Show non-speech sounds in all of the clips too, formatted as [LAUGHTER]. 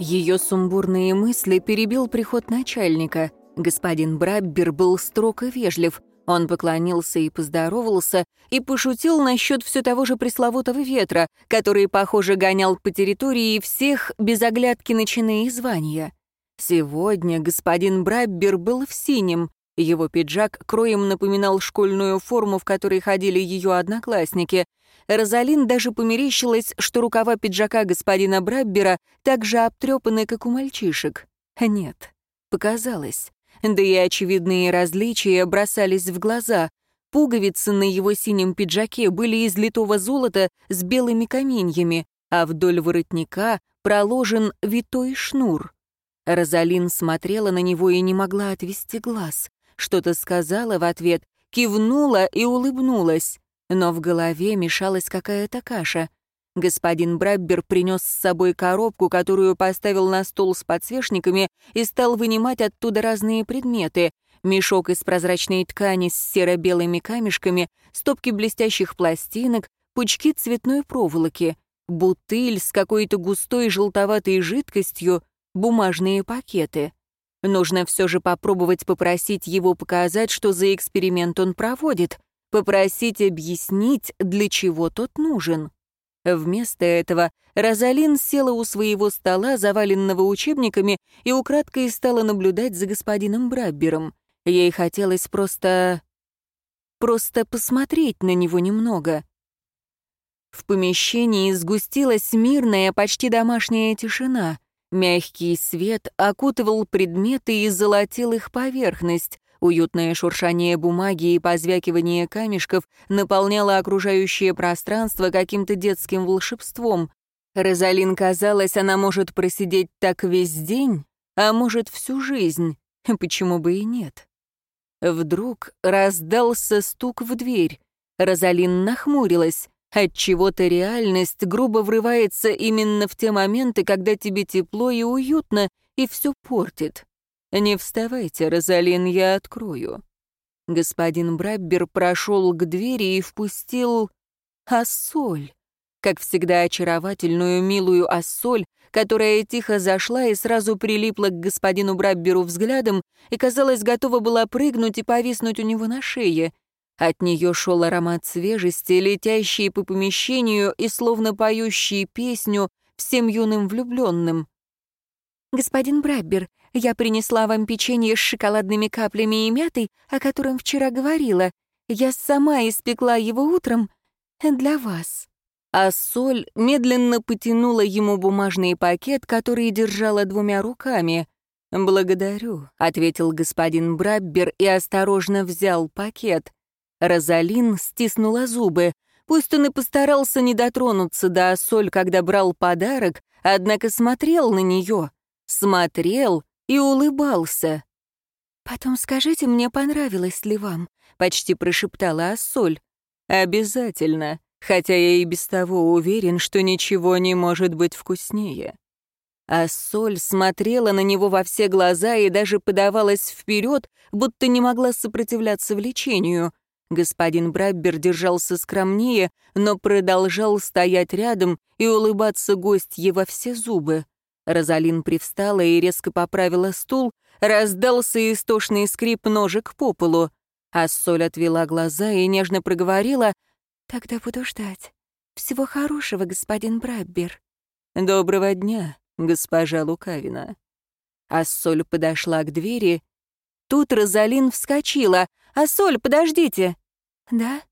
Ее сумбурные мысли перебил приход начальника. Господин Браббер был строг и вежлив. Он поклонился и поздоровался, и пошутил насчет все того же пресловутого ветра, который, похоже, гонял по территории всех без оглядки на чины и звания. Сегодня господин Браббер был в синем. Его пиджак кроем напоминал школьную форму, в которой ходили ее одноклассники, Розалин даже померещилась, что рукава пиджака господина Браббера так же обтрепаны, как у мальчишек. Нет, показалось. Да и очевидные различия бросались в глаза. Пуговицы на его синем пиджаке были из литого золота с белыми каменьями, а вдоль воротника проложен витой шнур. Розалин смотрела на него и не могла отвести глаз. Что-то сказала в ответ, кивнула и улыбнулась. Но в голове мешалась какая-то каша. Господин Браббер принес с собой коробку, которую поставил на стол с подсвечниками и стал вынимать оттуда разные предметы. Мешок из прозрачной ткани с серо-белыми камешками, стопки блестящих пластинок, пучки цветной проволоки, бутыль с какой-то густой желтоватой жидкостью, бумажные пакеты. Нужно все же попробовать попросить его показать, что за эксперимент он проводит — попросить объяснить, для чего тот нужен. Вместо этого Розалин села у своего стола, заваленного учебниками, и украдкой стала наблюдать за господином Браббером. Ей хотелось просто... просто посмотреть на него немного. В помещении сгустилась мирная, почти домашняя тишина. Мягкий свет окутывал предметы и золотил их поверхность. Уютное шуршание бумаги и позвякивание камешков наполняло окружающее пространство каким-то детским волшебством. Розалин казалось, она может просидеть так весь день, а может всю жизнь. Почему бы и нет? Вдруг раздался стук в дверь. Розалин нахмурилась. Отчего-то реальность грубо врывается именно в те моменты, когда тебе тепло и уютно, и все портит. «Не вставайте, Розалин, я открою». Господин Браббер прошел к двери и впустил Ассоль. Как всегда, очаровательную, милую Ассоль, которая тихо зашла и сразу прилипла к господину Брабберу взглядом и, казалось, готова была прыгнуть и повиснуть у него на шее. От нее шел аромат свежести, летящий по помещению и словно поющий песню всем юным влюбленным. «Господин Браббер, я принесла вам печенье с шоколадными каплями и мятой, о котором вчера говорила. Я сама испекла его утром для вас». А Соль медленно потянула ему бумажный пакет, который держала двумя руками. «Благодарю», — ответил господин Браббер и осторожно взял пакет. Розалин стиснула зубы. Пусть он и постарался не дотронуться до Соль, когда брал подарок, однако смотрел на нее. Смотрел и улыбался. «Потом скажите, мне понравилось ли вам?» — почти прошептала Ассоль. «Обязательно, хотя я и без того уверен, что ничего не может быть вкуснее». Ассоль смотрела на него во все глаза и даже подавалась вперед, будто не могла сопротивляться влечению. Господин Браббер держался скромнее, но продолжал стоять рядом и улыбаться гостье во все зубы. Розалин привстала и резко поправила стул, раздался истошный скрип ножек по полу. А Соль отвела глаза и нежно проговорила «Тогда буду ждать. Всего хорошего, господин Браббер». «Доброго дня, госпожа Лукавина». А Соль подошла к двери. Тут Розалин вскочила. «А Соль, подождите!» «Да?»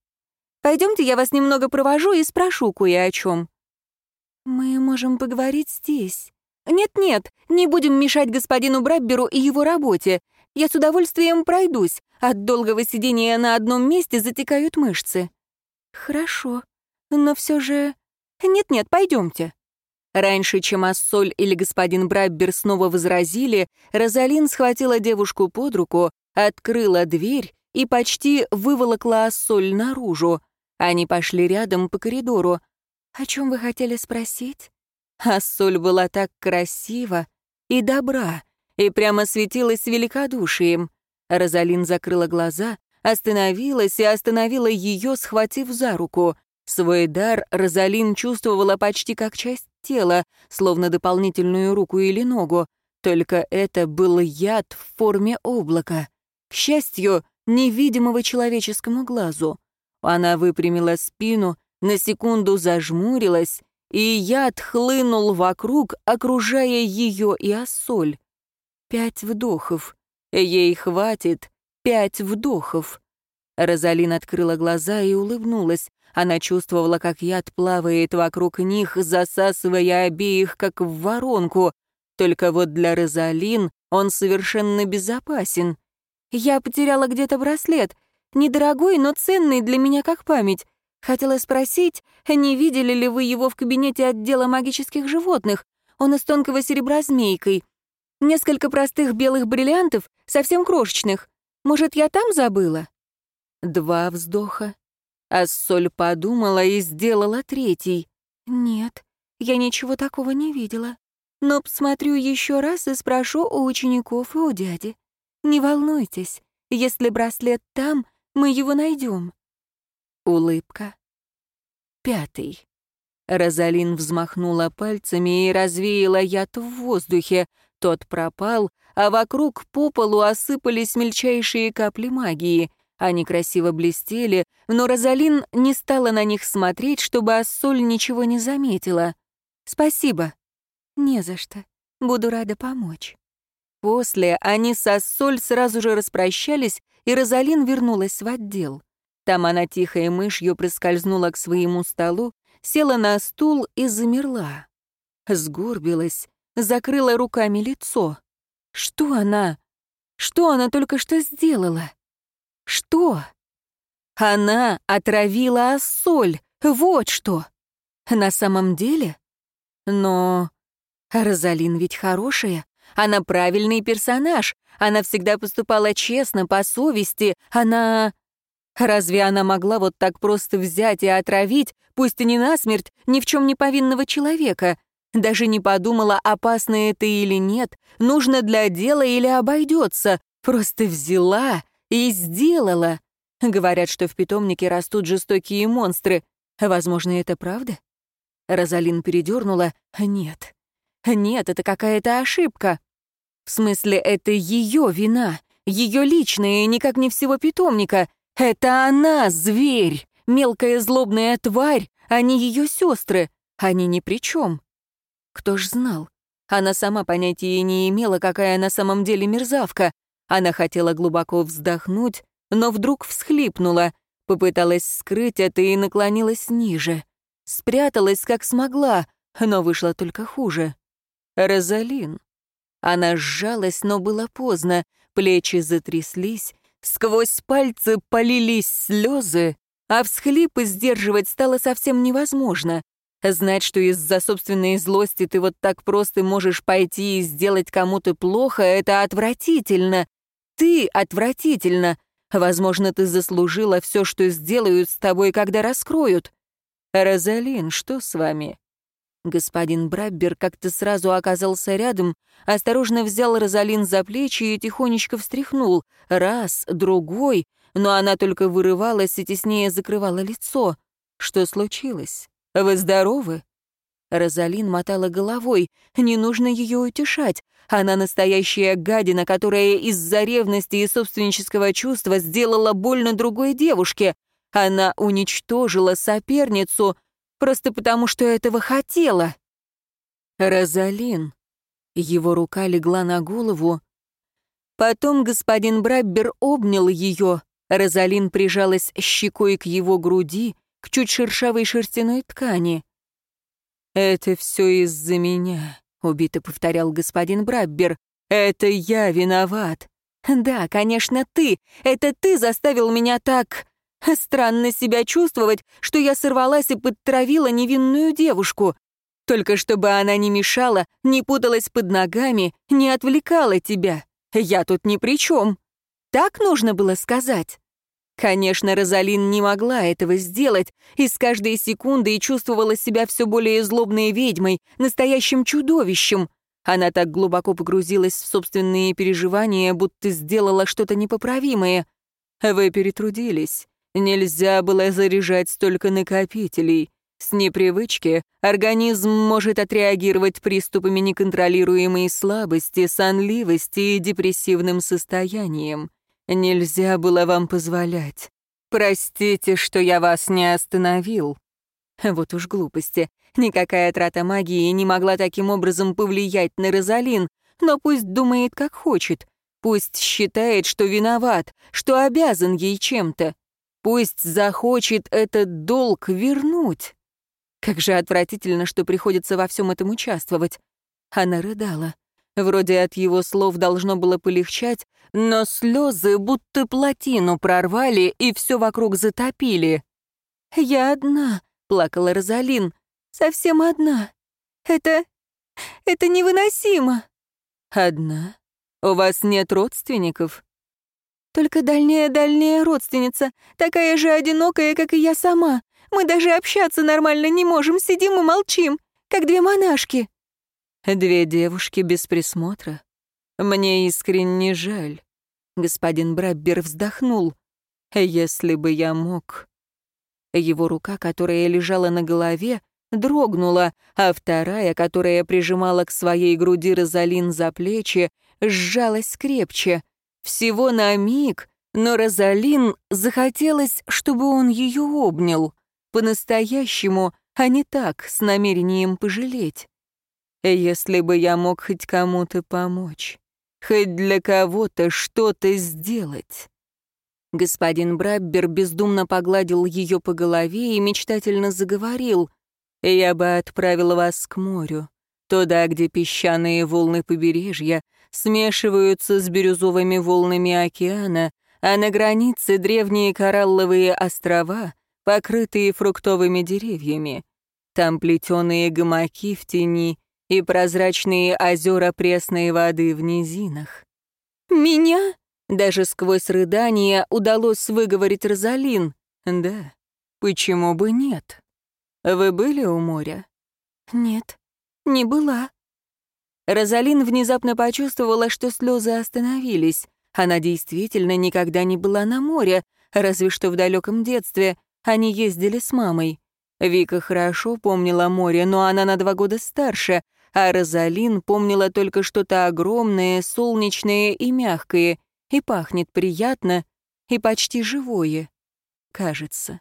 «Пойдемте, я вас немного провожу и спрошу кое о чем». «Мы можем поговорить здесь». «Нет-нет, не будем мешать господину Брабберу и его работе. Я с удовольствием пройдусь. От долгого сидения на одном месте затекают мышцы». «Хорошо, но все же...» «Нет-нет, пойдемте». Раньше, чем Ассоль или господин Браббер снова возразили, Розалин схватила девушку под руку, открыла дверь и почти выволокла Ассоль наружу. Они пошли рядом по коридору. «О чем вы хотели спросить?» А Соль была так красива и добра, и прямо светилась великодушием. Розалин закрыла глаза, остановилась и остановила ее, схватив за руку. Свой дар Розалин чувствовала почти как часть тела, словно дополнительную руку или ногу, только это был яд в форме облака. К счастью, невидимого человеческому глазу. Она выпрямила спину, на секунду зажмурилась, и яд хлынул вокруг, окружая ее и Ассоль. Пять вдохов. Ей хватит пять вдохов. Розалин открыла глаза и улыбнулась. Она чувствовала, как яд плавает вокруг них, засасывая обеих, как в воронку. Только вот для Розалин он совершенно безопасен. «Я потеряла где-то браслет. Недорогой, но ценный для меня как память. Хотела спросить, не видели ли вы его в кабинете отдела магических животных? Он из тонкого серебра змейкой. Несколько простых белых бриллиантов, совсем крошечных. Может, я там забыла?» Два вздоха. А Соль подумала и сделала третий. «Нет, я ничего такого не видела. Но посмотрю еще раз и спрошу у учеников и у дяди. Не волнуйтесь, если браслет там, мы его найдем. Улыбка. Пятый. Розалин взмахнула пальцами и развеяла яд в воздухе. Тот пропал, а вокруг по полу осыпались мельчайшие капли магии. Они красиво блестели, но Розалин не стала на них смотреть, чтобы Ассоль ничего не заметила. «Спасибо». «Не за что. Буду рада помочь». После они с Ассоль сразу же распрощались, и Розалин вернулась в отдел. Там она тихой мышью проскользнула к своему столу, села на стул и замерла. Сгорбилась, закрыла руками лицо. Что она? Что она только что сделала? Что? Она отравила Ассоль, вот что. На самом деле? Но Розалин ведь хорошая, она правильный персонаж, она всегда поступала честно, по совести, она... Разве она могла вот так просто взять и отравить, пусть и не насмерть, ни в чем не повинного человека? Даже не подумала, опасно это или нет, нужно для дела или обойдется. Просто взяла и сделала. Говорят, что в питомнике растут жестокие монстры. Возможно, это правда? Розалин передернула. Нет. Нет, это какая-то ошибка. В смысле, это ее вина, ее личная, никак не всего питомника. Это она, зверь, мелкая злобная тварь, а не ее сестры. Они ни при чем. Кто ж знал? Она сама понятия не имела, какая на самом деле мерзавка. Она хотела глубоко вздохнуть, но вдруг всхлипнула, попыталась скрыть это и наклонилась ниже. Спряталась, как смогла, но вышло только хуже. Розалин. Она сжалась, но было поздно, плечи затряслись, Сквозь пальцы полились слезы, а всхлипы сдерживать стало совсем невозможно. Знать, что из-за собственной злости ты вот так просто можешь пойти и сделать кому-то плохо, это отвратительно. Ты отвратительно. Возможно, ты заслужила все, что сделают с тобой, когда раскроют. Розалин, что с вами? Господин Браббер как-то сразу оказался рядом, осторожно взял Розалин за плечи и тихонечко встряхнул. Раз, другой, но она только вырывалась и теснее закрывала лицо. Что случилось? Вы здоровы? Розалин мотала головой. Не нужно ее утешать. Она настоящая гадина, которая из-за ревности и собственнического чувства сделала больно другой девушке. Она уничтожила соперницу — просто потому, что этого хотела. Розалин. Его рука легла на голову. Потом господин Браббер обнял ее. Розалин прижалась щекой к его груди, к чуть шершавой шерстяной ткани. «Это все из-за меня», — убито повторял господин Браббер. «Это я виноват». «Да, конечно, ты. Это ты заставил меня так...» Странно себя чувствовать, что я сорвалась и подтравила невинную девушку. Только чтобы она не мешала, не путалась под ногами, не отвлекала тебя. Я тут ни при чем. Так нужно было сказать. Конечно, Розалин не могла этого сделать, и с каждой секундой чувствовала себя все более злобной ведьмой, настоящим чудовищем. Она так глубоко погрузилась в собственные переживания, будто сделала что-то непоправимое. Вы перетрудились. Нельзя было заряжать столько накопителей. С непривычки организм может отреагировать приступами неконтролируемой слабости, сонливости и депрессивным состоянием. Нельзя было вам позволять. Простите, что я вас не остановил. Вот уж глупости. Никакая трата магии не могла таким образом повлиять на Розалин, но пусть думает, как хочет. Пусть считает, что виноват, что обязан ей чем-то. Пусть захочет этот долг вернуть. Как же отвратительно, что приходится во всем этом участвовать. Она рыдала. Вроде от его слов должно было полегчать, но слезы будто плотину прорвали и все вокруг затопили. «Я одна», — плакала Розалин, — «совсем одна. Это... это невыносимо». «Одна? У вас нет родственников?» «Только дальняя-дальняя родственница, такая же одинокая, как и я сама. Мы даже общаться нормально не можем, сидим и молчим, как две монашки». «Две девушки без присмотра? Мне искренне жаль». Господин Браббер вздохнул. «Если бы я мог...» Его рука, которая лежала на голове, дрогнула, а вторая, которая прижимала к своей груди Розалин за плечи, сжалась крепче. Всего на миг, но Розалин захотелось, чтобы он ее обнял по-настоящему, а не так, с намерением пожалеть. Если бы я мог хоть кому-то помочь, хоть для кого-то что-то сделать. Господин Браббер бездумно погладил ее по голове и мечтательно заговорил. «Я бы отправил вас к морю, туда, где песчаные волны побережья смешиваются с бирюзовыми волнами океана, а на границе древние коралловые острова, покрытые фруктовыми деревьями. Там плетеные гамаки в тени и прозрачные озера пресной воды в низинах. «Меня?» — даже сквозь рыдания удалось выговорить Розалин. «Да, почему бы нет? Вы были у моря?» «Нет, не была». Розалин внезапно почувствовала, что слезы остановились. Она действительно никогда не была на море, разве что в далеком детстве, они ездили с мамой. Вика хорошо помнила море, но она на два года старше, а Розалин помнила только что-то огромное, солнечное и мягкое, и пахнет приятно, и почти живое. Кажется.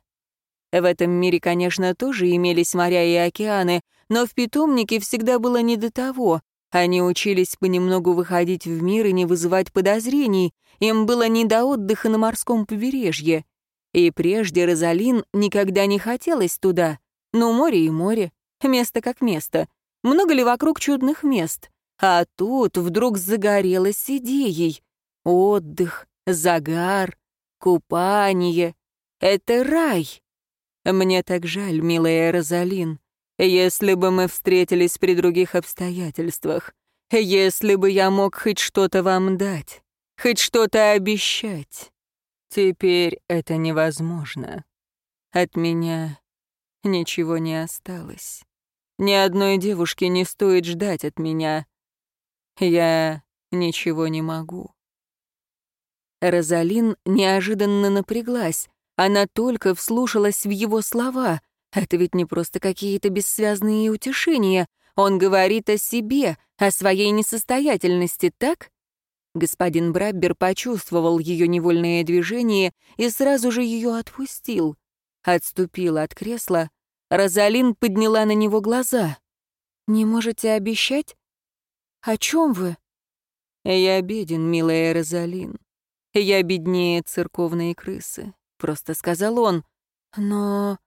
В этом мире, конечно, тоже имелись моря и океаны, но в питомнике всегда было не до того. Они учились понемногу выходить в мир и не вызывать подозрений. Им было не до отдыха на морском побережье. И прежде Розалин никогда не хотелось туда. Но море и море, место как место. Много ли вокруг чудных мест? А тут вдруг загорелась идеей. Отдых, загар, купание. Это рай. Мне так жаль, милая Розалин. Если бы мы встретились при других обстоятельствах, если бы я мог хоть что-то вам дать, хоть что-то обещать. Теперь это невозможно. От меня ничего не осталось. Ни одной девушке не стоит ждать от меня. Я ничего не могу. Розалин неожиданно напряглась. Она только вслушалась в его слова. Это ведь не просто какие-то бессвязные утешения. Он говорит о себе, о своей несостоятельности, так? Господин Браббер почувствовал ее невольное движение и сразу же ее отпустил. Отступил от кресла. Розалин подняла на него глаза. «Не можете обещать? О чем вы?» «Я беден, милая Розалин. Я беднее церковной крысы», — просто сказал он. «Но...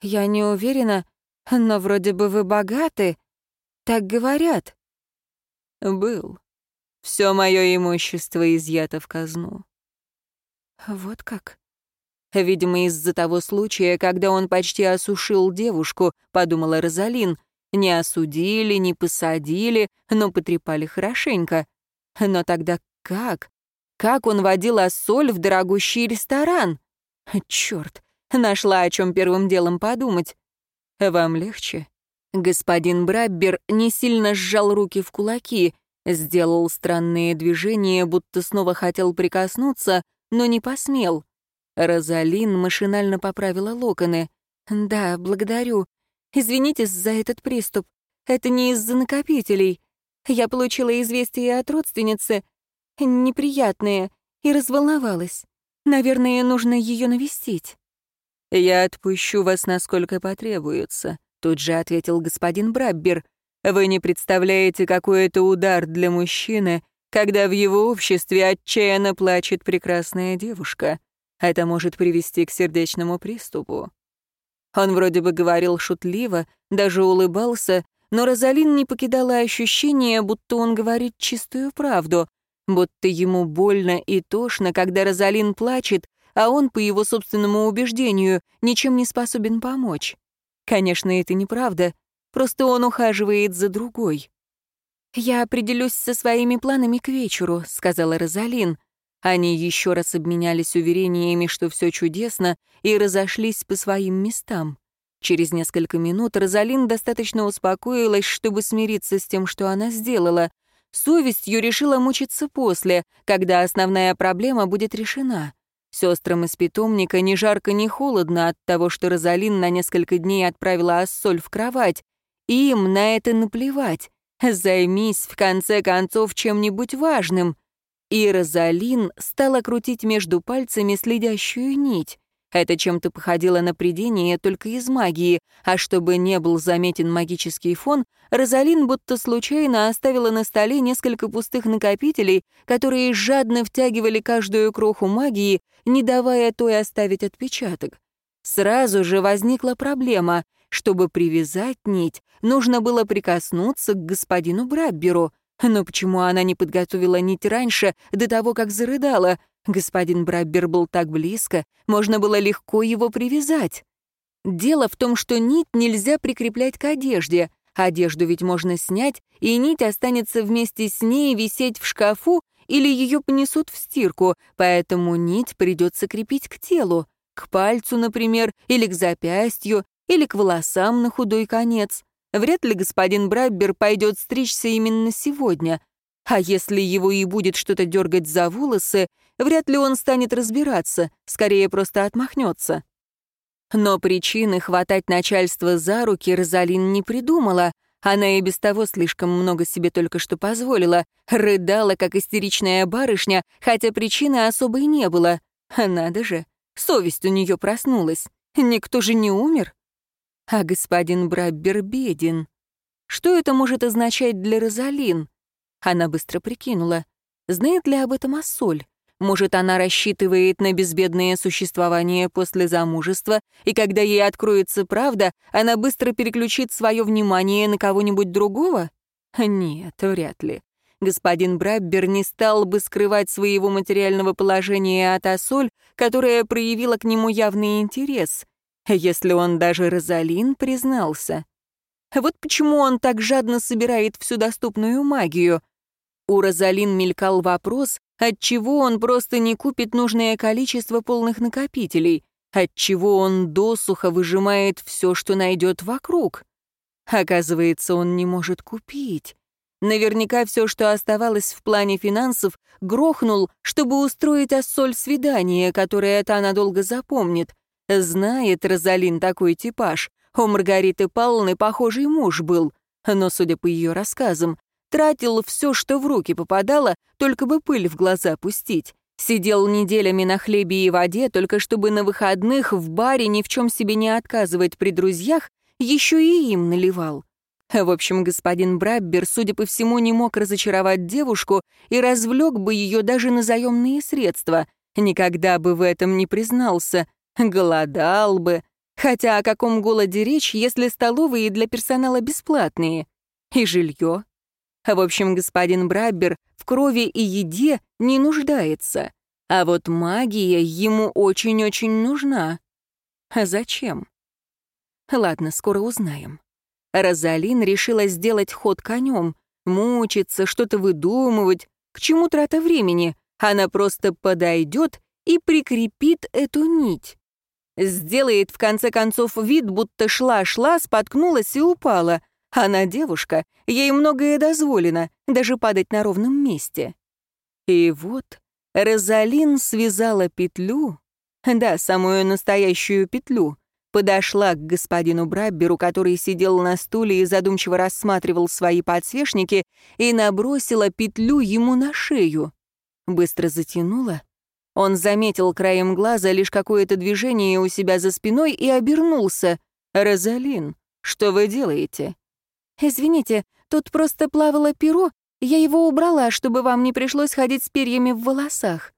я не уверена, но вроде бы вы богаты. Так говорят». «Был», все мое имущество изъято в казну. Вот как? Видимо, из-за того случая, когда он почти осушил девушку, подумала Розалин. Не осудили, не посадили, но потрепали хорошенько. Но тогда как? Как он водил Ассоль в дорогущий ресторан? Черт, нашла о чем первым делом подумать. Вам легче? Господин Браббер не сильно сжал руки в кулаки. Сделал странные движения, будто снова хотел прикоснуться, но не посмел. Розалин машинально поправила локоны. «Да, благодарю. Извините за этот приступ. Это не из-за накопителей. Я получила известие от родственницы, неприятные, и разволновалась. Наверное, нужно ее навестить». «Я отпущу вас, насколько потребуется», — тут же ответил господин Браббер. «Вы не представляете, какой это удар для мужчины, когда в его обществе отчаянно плачет прекрасная девушка. Это может привести к сердечному приступу». Он вроде бы говорил шутливо, даже улыбался, но Розалин не покидала ощущение, будто он говорит чистую правду, будто ему больно и тошно, когда Розалин плачет, а он, по его собственному убеждению, ничем не способен помочь. Конечно, это неправда, просто он ухаживает за другой. «Я определюсь со своими планами к вечеру», — сказала Розалин. Они еще раз обменялись уверениями, что все чудесно, и разошлись по своим местам. Через несколько минут Розалин достаточно успокоилась, чтобы смириться с тем, что она сделала. Совестью решила мучиться после, когда основная проблема будет решена. Сестрам из питомника ни жарко, ни холодно от того, что Розалин на несколько дней отправила Ассоль в кровать. Им на это наплевать. Займись, в конце концов, чем-нибудь важным. И Розалин стала крутить между пальцами следящую нить. Это чем-то походило на придение только из магии, а чтобы не был заметен магический фон, Розалин будто случайно оставила на столе несколько пустых накопителей, которые жадно втягивали каждую кроху магии, не давая той оставить отпечаток. Сразу же возникла проблема. Чтобы привязать нить, нужно было прикоснуться к господину Брабберу. Но почему она не подготовила нить раньше, до того, как зарыдала — Господин Браббер был так близко, можно было легко его привязать. Дело в том, что нить нельзя прикреплять к одежде. Одежду ведь можно снять, и нить останется вместе с ней висеть в шкафу или ее понесут в стирку, поэтому нить придется крепить к телу, к пальцу, например, или к запястью, или к волосам на худой конец. Вряд ли господин Браббер пойдет стричься именно сегодня. А если его и будет что-то дергать за волосы, вряд ли он станет разбираться, скорее просто отмахнется. Но причины хватать начальство за руки Розалин не придумала. Она и без того слишком много себе только что позволила. Рыдала, как истеричная барышня, хотя причины особой не было. Надо же, совесть у нее проснулась. Никто же не умер. А господин Браббер беден. Что это может означать для Розалин? Она быстро прикинула. Знает ли об этом Ассоль? Может, она рассчитывает на безбедное существование после замужества, и когда ей откроется правда, она быстро переключит свое внимание на кого-нибудь другого? Нет, вряд ли. Господин Браббер не стал бы скрывать своего материального положения от Ассоль, которая проявила к нему явный интерес, если он даже Розалин признался. Вот почему он так жадно собирает всю доступную магию — у Розалин мелькал вопрос, отчего он просто не купит нужное количество полных накопителей, отчего он досуха выжимает все, что найдет вокруг. Оказывается, он не может купить. Наверняка все, что оставалось в плане финансов, грохнул, чтобы устроить Ассоль свидание, которое та надолго запомнит. Знает Розалин такой типаж. У Маргариты Павловны похожий муж был. Но, судя по ее рассказам, Тратил все, что в руки попадало, только бы пыль в глаза пустить. Сидел неделями на хлебе и воде, только чтобы на выходных в баре ни в чем себе не отказывать при друзьях, еще и им наливал. В общем, господин Браббер, судя по всему, не мог разочаровать девушку и развлек бы ее даже на заемные средства. Никогда бы в этом не признался. Голодал бы. Хотя о каком голоде речь, если столовые для персонала бесплатные? И жилье в общем, господин Браббер в крови и еде не нуждается. А вот магия ему очень-очень нужна. А зачем? Ладно, скоро узнаем. Розалин решила сделать ход конем, мучиться, что-то выдумывать. К чему трата времени? Она просто подойдет и прикрепит эту нить. Сделает, в конце концов, вид, будто шла-шла, споткнулась и упала — она девушка, ей многое дозволено, даже падать на ровном месте. И вот Розалин связала петлю Да, самую настоящую петлю. Подошла к господину Брабберу, который сидел на стуле и задумчиво рассматривал свои подсвечники, и набросила петлю ему на шею. Быстро затянула. Он заметил краем глаза лишь какое-то движение у себя за спиной и обернулся. «Розалин, что вы делаете?» «Извините, тут просто плавало перо, я его убрала, чтобы вам не пришлось ходить с перьями в волосах».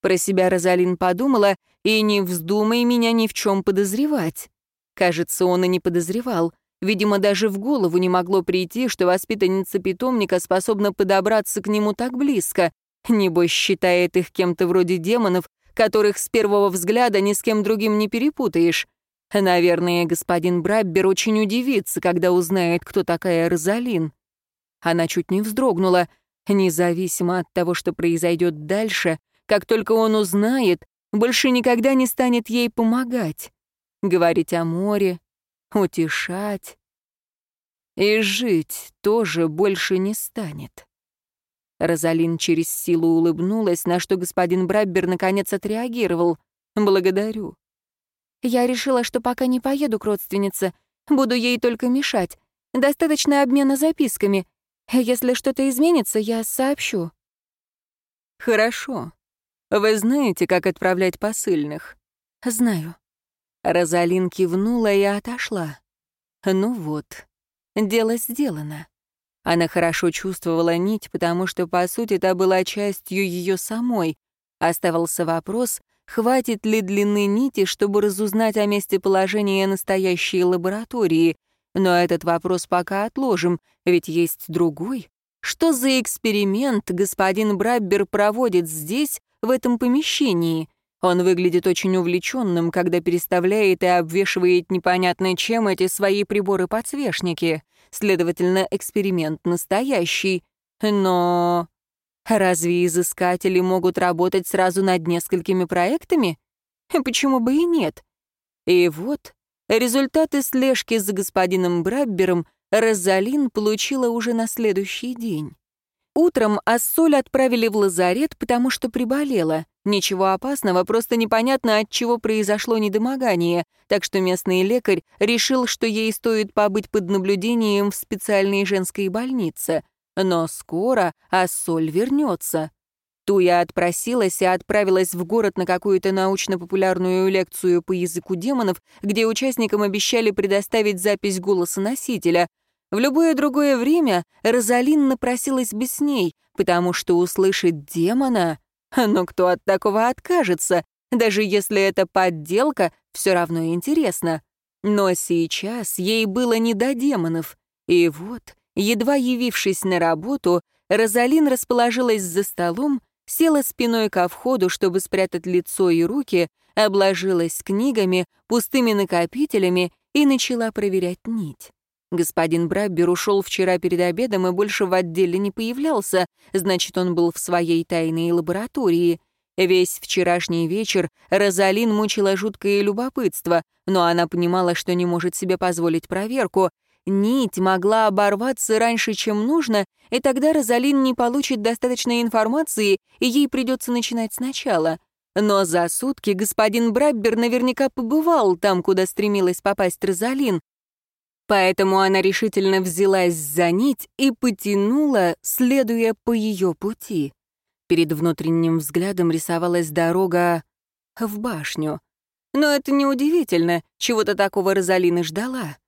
Про себя Розалин подумала, и не вздумай меня ни в чем подозревать. Кажется, он и не подозревал. Видимо, даже в голову не могло прийти, что воспитанница питомника способна подобраться к нему так близко. Небось, считает их кем-то вроде демонов, которых с первого взгляда ни с кем другим не перепутаешь. Наверное, господин Браббер очень удивится, когда узнает, кто такая Розалин. Она чуть не вздрогнула. Независимо от того, что произойдет дальше, как только он узнает, больше никогда не станет ей помогать. Говорить о море, утешать. И жить тоже больше не станет. Розалин через силу улыбнулась, на что господин Браббер наконец отреагировал. «Благодарю». «Я решила, что пока не поеду к родственнице, буду ей только мешать. Достаточно обмена записками. Если что-то изменится, я сообщу». «Хорошо. Вы знаете, как отправлять посыльных?» «Знаю». Розалин кивнула и отошла. «Ну вот, дело сделано». Она хорошо чувствовала нить, потому что, по сути, та была частью ее самой. Оставался вопрос, хватит ли длины нити, чтобы разузнать о местоположении настоящей лаборатории. Но этот вопрос пока отложим, ведь есть другой. Что за эксперимент господин Браббер проводит здесь, в этом помещении? Он выглядит очень увлеченным, когда переставляет и обвешивает непонятно чем эти свои приборы-подсвечники. Следовательно, эксперимент настоящий. Но разве изыскатели могут работать сразу над несколькими проектами? Почему бы и нет? И вот результаты слежки за господином Браббером Розалин получила уже на следующий день. Утром Ассоль отправили в лазарет, потому что приболела. Ничего опасного, просто непонятно, от чего произошло недомогание, так что местный лекарь решил, что ей стоит побыть под наблюдением в специальной женской больнице. Но скоро Ассоль вернется. Туя отпросилась и отправилась в город на какую-то научно-популярную лекцию по языку демонов, где участникам обещали предоставить запись голоса носителя, в любое другое время Розалин напросилась бы с ней, потому что услышать демона... Но кто от такого откажется? Даже если это подделка, все равно интересно. Но сейчас ей было не до демонов. И вот, едва явившись на работу, Розалин расположилась за столом, села спиной ко входу, чтобы спрятать лицо и руки, обложилась книгами, пустыми накопителями и начала проверять нить. Господин Браббер ушел вчера перед обедом и больше в отделе не появлялся, значит, он был в своей тайной лаборатории. Весь вчерашний вечер Розалин мучила жуткое любопытство, но она понимала, что не может себе позволить проверку. Нить могла оборваться раньше, чем нужно, и тогда Розалин не получит достаточной информации, и ей придется начинать сначала. Но за сутки господин Браббер наверняка побывал там, куда стремилась попасть Розалин, Поэтому она решительно взялась за нить и потянула, следуя по ее пути. Перед внутренним взглядом рисовалась дорога в башню. Но это неудивительно, чего-то такого Розалина ждала.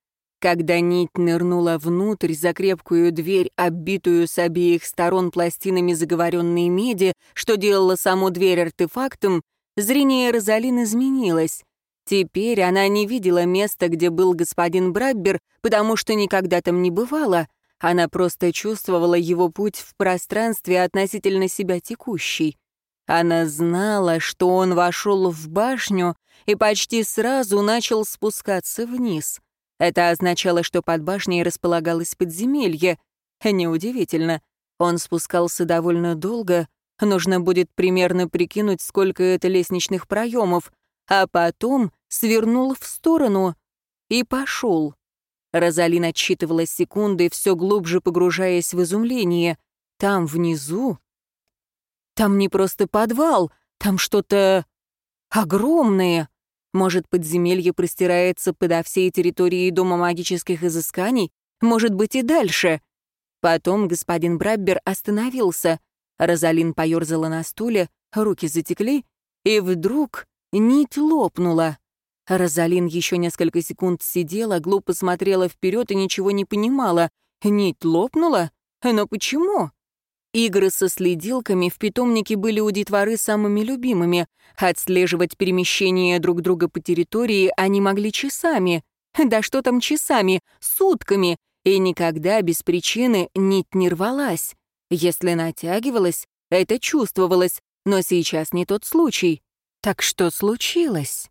Когда нить нырнула внутрь за крепкую дверь, оббитую с обеих сторон пластинами заговоренной меди, что делало саму дверь артефактом, зрение Розалин изменилось. Теперь она не видела места, где был господин Браббер, потому что никогда там не бывала. Она просто чувствовала его путь в пространстве относительно себя текущий. Она знала, что он вошел в башню и почти сразу начал спускаться вниз. Это означало, что под башней располагалось подземелье. Неудивительно. Он спускался довольно долго. Нужно будет примерно прикинуть, сколько это лестничных проемов а потом свернул в сторону и пошел. Розалин отсчитывала секунды, все глубже погружаясь в изумление. Там внизу... Там не просто подвал, там что-то Огромные. Может, подземелье простирается подо всей территорией Дома магических изысканий? Может быть, и дальше. Потом господин Браббер остановился. Розалин поёрзала на стуле, руки затекли, и вдруг нить лопнула. Розалин еще несколько секунд сидела, глупо смотрела вперед и ничего не понимала. Нить лопнула? Но почему? Игры со следилками в питомнике были у детворы самыми любимыми. Отслеживать перемещение друг друга по территории они могли часами. Да что там часами, сутками. И никогда без причины нить не рвалась. Если натягивалась, это чувствовалось, но сейчас не тот случай. Так что случилось?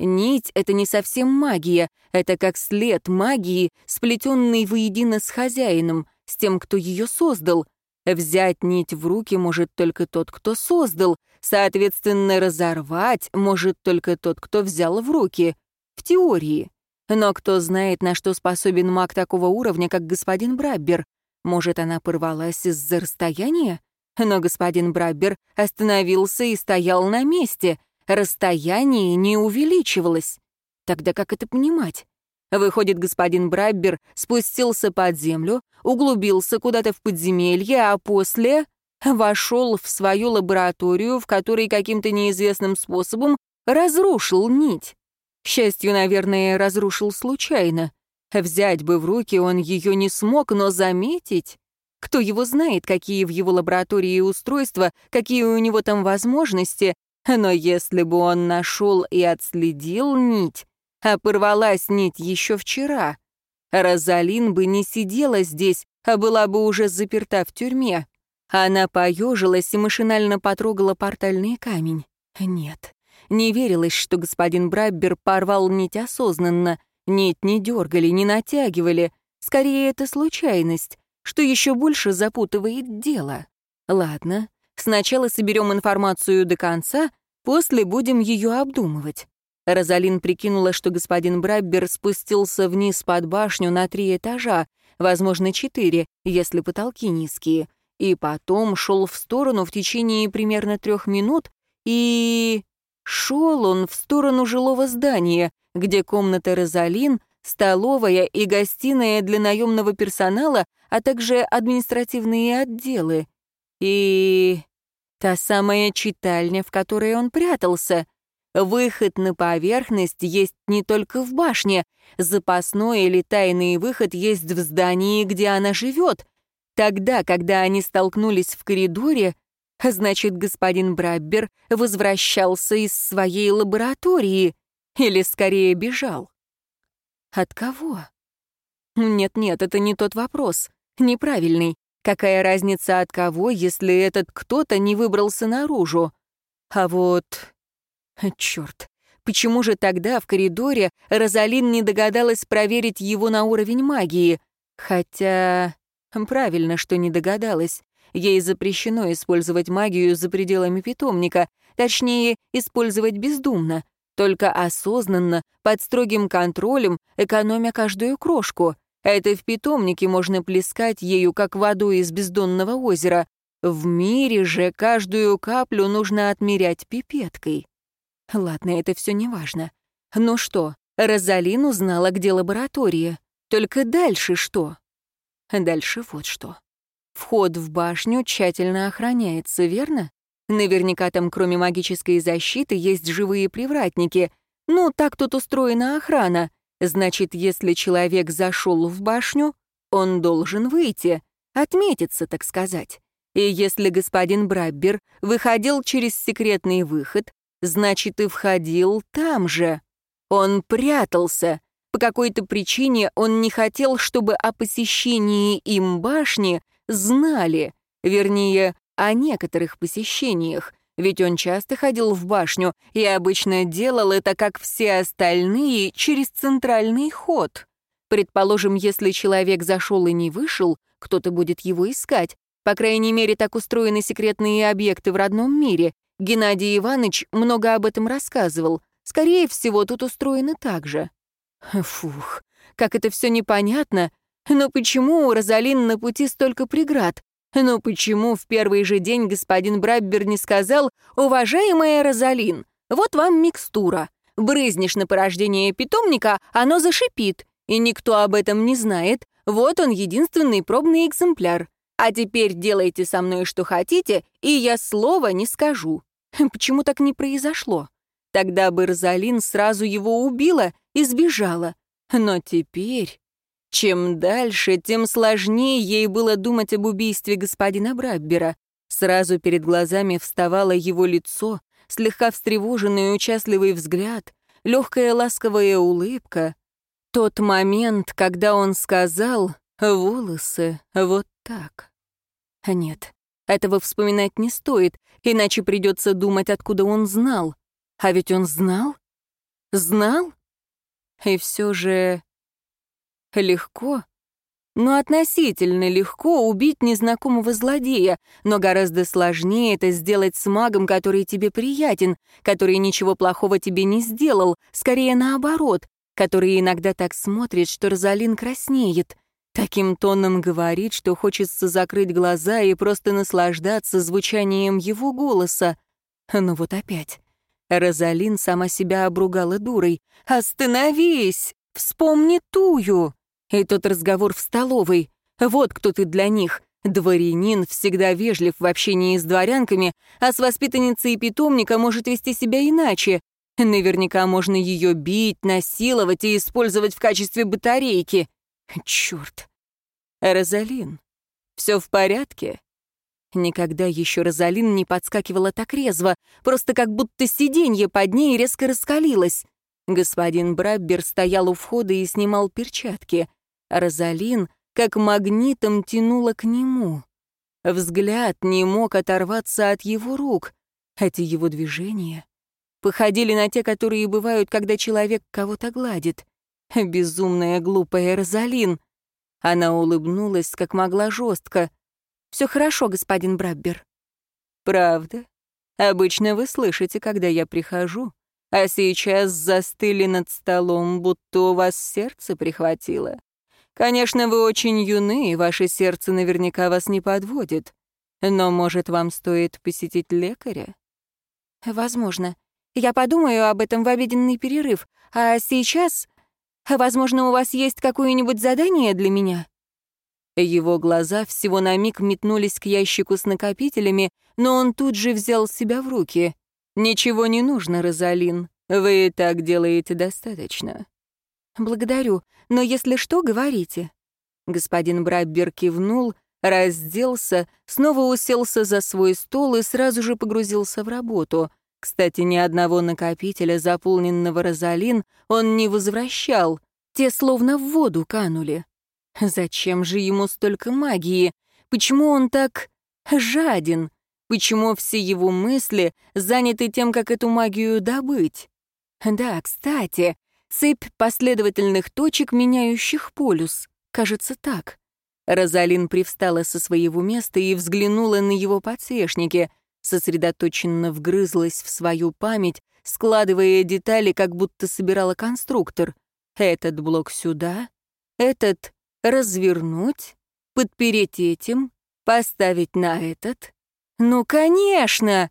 Нить — это не совсем магия, это как след магии, сплетенный воедино с хозяином, с тем, кто ее создал — Взять нить в руки может только тот, кто создал, соответственно, разорвать может только тот, кто взял в руки. В теории. Но кто знает, на что способен маг такого уровня, как господин Браббер? Может, она порвалась из-за расстояния? Но господин Браббер остановился и стоял на месте. Расстояние не увеличивалось. Тогда как это понимать? Выходит, господин Браббер спустился под землю, углубился куда-то в подземелье, а после вошел в свою лабораторию, в которой каким-то неизвестным способом разрушил нить. К счастью, наверное, разрушил случайно. Взять бы в руки он ее не смог, но заметить... Кто его знает, какие в его лаборатории устройства, какие у него там возможности, но если бы он нашел и отследил нить, а порвалась нить еще вчера. Розалин бы не сидела здесь, а была бы уже заперта в тюрьме. Она поежилась и машинально потрогала портальный камень. Нет, не верилось, что господин Браббер порвал нить осознанно. Нить не дергали, не натягивали. Скорее, это случайность, что еще больше запутывает дело. Ладно, сначала соберем информацию до конца, после будем ее обдумывать. Розалин прикинула, что господин Браббер спустился вниз под башню на три этажа, возможно, четыре, если потолки низкие, и потом шел в сторону в течение примерно трех минут, и... Шел он в сторону жилого здания, где комната Розалин, столовая и гостиная для наемного персонала, а также административные отделы. И... Та самая читальня, в которой он прятался — Выход на поверхность есть не только в башне. Запасной или тайный выход есть в здании, где она живет. Тогда, когда они столкнулись в коридоре, значит, господин Браббер возвращался из своей лаборатории. Или, скорее, бежал. От кого? Нет-нет, это не тот вопрос. Неправильный. Какая разница от кого, если этот кто-то не выбрался наружу? А вот Черт, почему же тогда в коридоре Розалин не догадалась проверить его на уровень магии? Хотя... Правильно, что не догадалась. Ей запрещено использовать магию за пределами питомника, точнее, использовать бездумно, только осознанно, под строгим контролем, экономя каждую крошку. Это в питомнике можно плескать ею, как водой из бездонного озера. В мире же каждую каплю нужно отмерять пипеткой. Ладно, это все не важно. Ну что, Розалин узнала, где лаборатория. Только дальше что? Дальше вот что. Вход в башню тщательно охраняется, верно? Наверняка там, кроме магической защиты, есть живые привратники. Ну, так тут устроена охрана. Значит, если человек зашел в башню, он должен выйти, отметиться, так сказать. И если господин Браббер выходил через секретный выход, Значит, и входил там же. Он прятался. По какой-то причине он не хотел, чтобы о посещении им башни знали. Вернее, о некоторых посещениях. Ведь он часто ходил в башню и обычно делал это, как все остальные, через центральный ход. Предположим, если человек зашел и не вышел, кто-то будет его искать. По крайней мере, так устроены секретные объекты в родном мире, Геннадий Иванович много об этом рассказывал. Скорее всего, тут устроено так же. Фух, как это все непонятно. Но почему у Розалин на пути столько преград? Но почему в первый же день господин Браббер не сказал «Уважаемая Розалин, Вот вам микстура. Брызнешь на порождение питомника, оно зашипит, и никто об этом не знает. Вот он, единственный пробный экземпляр. А теперь делайте со мной что хотите, и я слова не скажу. [LAUGHS] Почему так не произошло? Тогда бы Розалин сразу его убила и сбежала. Но теперь... Чем дальше, тем сложнее ей было думать об убийстве господина Браббера. Сразу перед глазами вставало его лицо, слегка встревоженный и участливый взгляд, легкая ласковая улыбка. Тот момент, когда он сказал «волосы вот так». Нет, этого вспоминать не стоит, иначе придется думать, откуда он знал. А ведь он знал? Знал? И все же... Легко? Ну, относительно легко убить незнакомого злодея, но гораздо сложнее это сделать с магом, который тебе приятен, который ничего плохого тебе не сделал, скорее наоборот, который иногда так смотрит, что Розалин краснеет. Таким тоном говорит, что хочется закрыть глаза и просто наслаждаться звучанием его голоса. Ну вот опять. Розалин сама себя обругала дурой. «Остановись! Вспомни тую!» И тот разговор в столовой. Вот кто ты для них. Дворянин всегда вежлив в общении с дворянками, а с воспитанницей питомника может вести себя иначе. Наверняка можно ее бить, насиловать и использовать в качестве батарейки. Черт. Розалин, все в порядке? Никогда еще Розалин не подскакивала так резво, просто как будто сиденье под ней резко раскалилось. Господин Браббер стоял у входа и снимал перчатки. Розалин как магнитом тянула к нему. Взгляд не мог оторваться от его рук. Эти его движения походили на те, которые бывают, когда человек кого-то гладит. Безумная глупая Розалин. Она улыбнулась, как могла жестко. Все хорошо, господин Браббер». «Правда? Обычно вы слышите, когда я прихожу, а сейчас застыли над столом, будто у вас сердце прихватило. Конечно, вы очень юны, и ваше сердце наверняка вас не подводит. Но, может, вам стоит посетить лекаря?» «Возможно. Я подумаю об этом в обеденный перерыв. А сейчас, возможно, у вас есть какое-нибудь задание для меня?» Его глаза всего на миг метнулись к ящику с накопителями, но он тут же взял себя в руки. «Ничего не нужно, Розалин. Вы и так делаете достаточно». «Благодарю, но если что, говорите». Господин Браббер кивнул, разделся, снова уселся за свой стол и сразу же погрузился в работу. Кстати, ни одного накопителя, заполненного Розалин, он не возвращал. Те словно в воду канули. Зачем же ему столько магии? Почему он так жаден? Почему все его мысли заняты тем, как эту магию добыть? Да, кстати, цепь последовательных точек, меняющих полюс. Кажется, так. Розалин привстала со своего места и взглянула на его подсвечники, сосредоточенно вгрызлась в свою память, складывая детали, как будто собирала конструктор. Этот блок сюда, этот развернуть, подпереть этим, поставить на этот. Ну, конечно!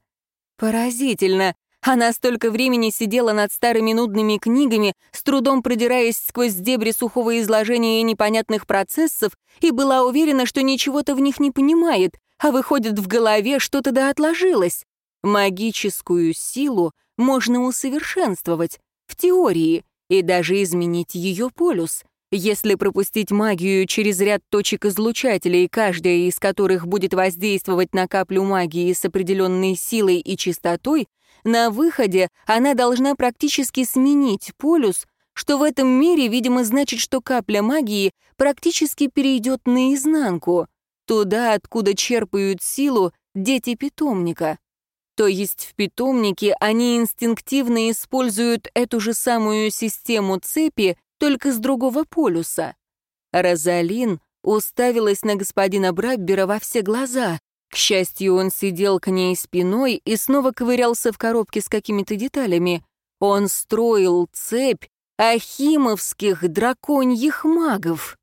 Поразительно! Она столько времени сидела над старыми нудными книгами, с трудом продираясь сквозь дебри сухого изложения непонятных процессов, и была уверена, что ничего-то в них не понимает, а выходит в голове что-то да отложилось. Магическую силу можно усовершенствовать, в теории, и даже изменить ее полюс. Если пропустить магию через ряд точек излучателей, каждая из которых будет воздействовать на каплю магии с определенной силой и частотой, на выходе она должна практически сменить полюс, что в этом мире, видимо, значит, что капля магии практически перейдет наизнанку, туда, откуда черпают силу дети питомника. То есть в питомнике они инстинктивно используют эту же самую систему цепи, только с другого полюса. Розалин уставилась на господина Браббера во все глаза. К счастью, он сидел к ней спиной и снова ковырялся в коробке с какими-то деталями. Он строил цепь ахимовских драконьих магов.